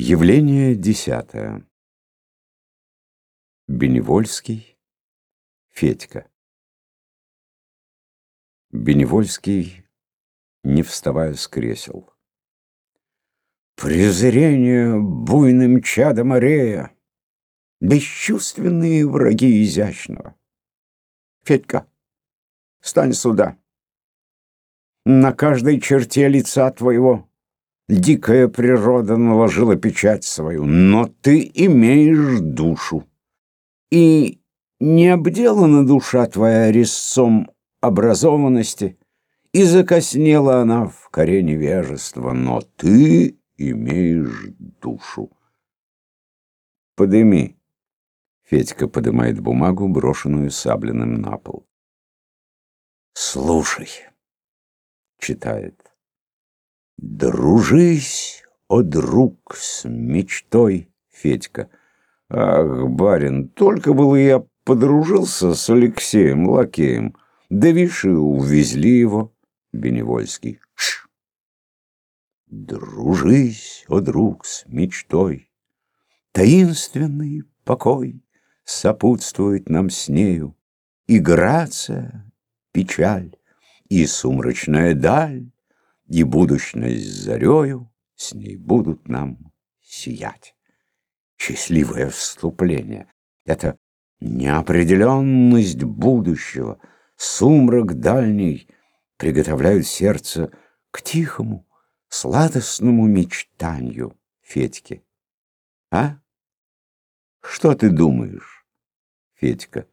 Явление десятое. Беневольский, Федька. Беневольский, не вставая с кресел. Презрение буйным чадом арея, Бесчувственные враги изящного. Федька, стань сюда. На каждой черте лица твоего Дикая природа наложила печать свою, но ты имеешь душу. И не обделана душа твоя резцом образованности, и закоснела она в коре невежества, но ты имеешь душу. Подыми. Федька поднимает бумагу, брошенную Саблиным на пол. Слушай. Читает. Дружись, о друг, с мечтой, Федька. Ах, барин, только было я подружился с Алексеем Лакеем. Да виши, увезли его, Беневольский. Ш. Дружись, о друг, с мечтой. Таинственный покой сопутствует нам с нею. И грация, печаль, и сумрачная даль и будущность зарею с ней будут нам сиять. Счастливое вступление — это неопределенность будущего, сумрак дальний приготовляют сердце к тихому, сладостному мечтанию Федьки. А? Что ты думаешь, Федька?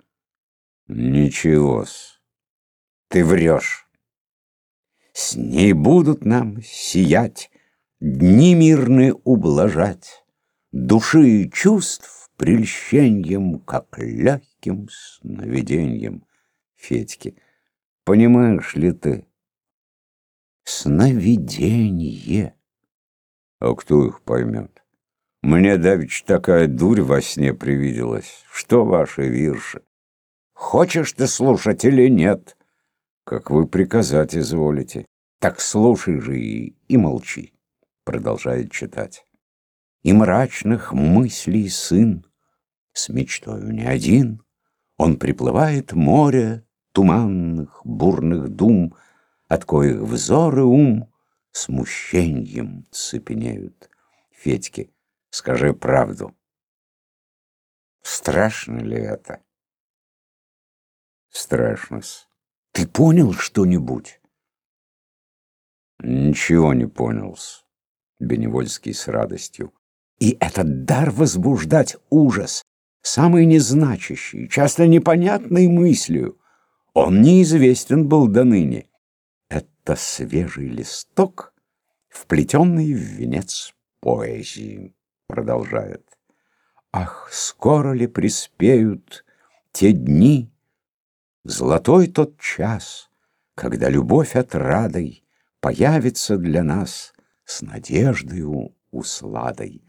Ничего-с. Ты врешь. С ней будут нам сиять, Дни мирные ублажать, Души и чувств прельщеньем, Как легким сновиденьем. Федьки, понимаешь ли ты? Сновиденье. А кто их поймет? Мне давеча такая дурь во сне привиделась. Что ваши вирши? Хочешь ты слушать или нет? как вы приказать изволите. Так слушай же и, и молчи, продолжает читать. И мрачных мыслей сын, с мечтою не один, он приплывает море туманных, бурных дум, от коих взоры ум смущением цепенеют. Федьки, скажи правду. Страшно ли это? Страшно-с. Ты понял что-нибудь? Ничего не понял, Беневольский с радостью. И этот дар возбуждать ужас, самый незначащий, часто непонятной мыслью, он неизвестен был до ныне. Это свежий листок, вплетенный в венец поэзии, продолжает. Ах, скоро ли приспеют те дни, Золотой тот час, когда любовь отрадой Появится для нас с надеждою усладой.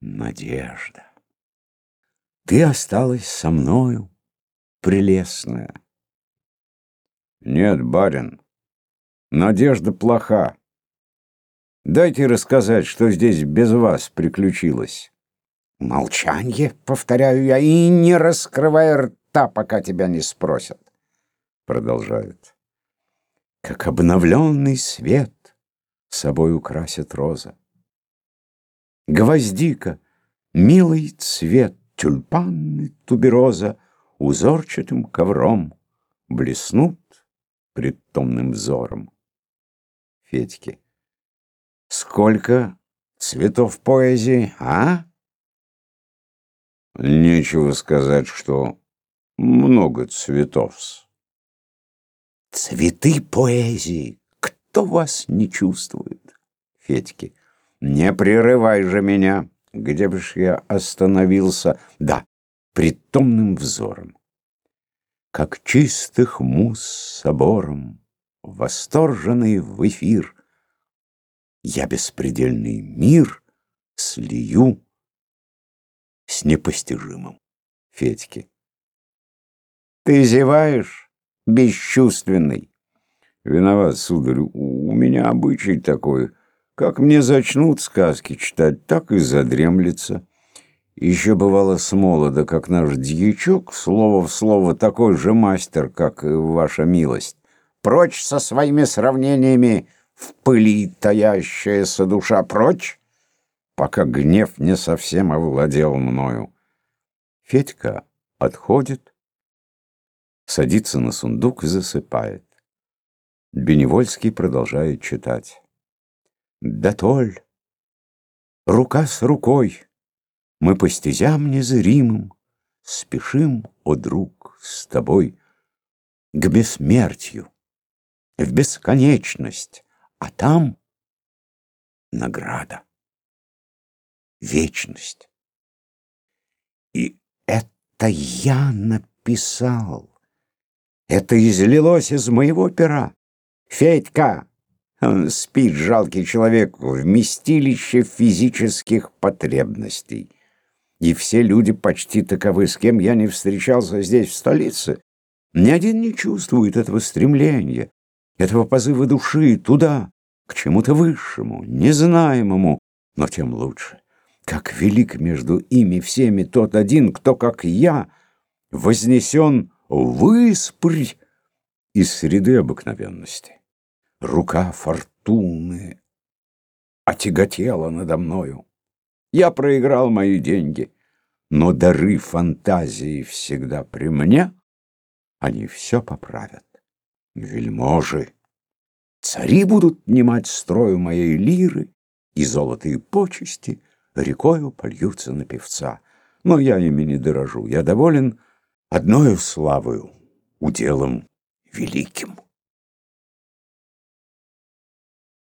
Надежда. Ты осталась со мною, прелестная. Нет, барин, надежда плоха. Дайте рассказать, что здесь без вас приключилось. Молчанье, повторяю я, и не раскрывая рта та, пока тебя не спросят. Продолжает. Как обновленный свет собой украсит роза. Гвоздика, милый цвет, тюльпаны, тубероза узорчатым ковром блеснут пред томным взором. Федьки. Сколько цветов поэзии, а? Нечего сказать, что много цветов. Цветы поэзии. Кто вас не чувствует? Федьки. Не прерывай же меня. Где бы ж я остановился? Да, пред томным взором. Как чистых мус собором, Восторженный в эфир, Я беспредельный мир слию с непостижимым. Федьки. Ты зеваешь, бесчувственный? Виноват, сударь, у меня обычай такой. Как мне зачнут сказки читать, так и задремлется. Еще бывало с молода, как наш дьячок, слово в слово такой же мастер, как и ваша милость. Прочь со своими сравнениями, в пыли таящаяся душа, прочь, пока гнев не совсем овладел мною. Федька отходит, садится на сундук и засыпает. Беневольский продолжает читать. «Да толь, рука с рукой, мы по стезям незримым Спешим, о друг, с тобой К бессмертию, в бесконечность, А там награда, вечность. И это я написал, это излилось из моего пера. Федька, он спит, жалкий человек, вместилище физических потребностей и все люди почти таковы, с кем я не встречался здесь, в столице. Ни один не чувствует этого стремления, этого позыва души туда, к чему-то высшему, незнаемому, но тем лучше. Как велик между ими всеми тот один, кто, как я, вознесен выспрь из среды обыкновенности. Рука фортуны отяготела надо мною. Я проиграл мои деньги, но дары фантазии всегда при мне, они все поправят. Вельможи, цари будут внимать строю моей лиры, и золотые почести рекою польются на певца. Но я ими не дорожу, я доволен одною славою, уделом великим.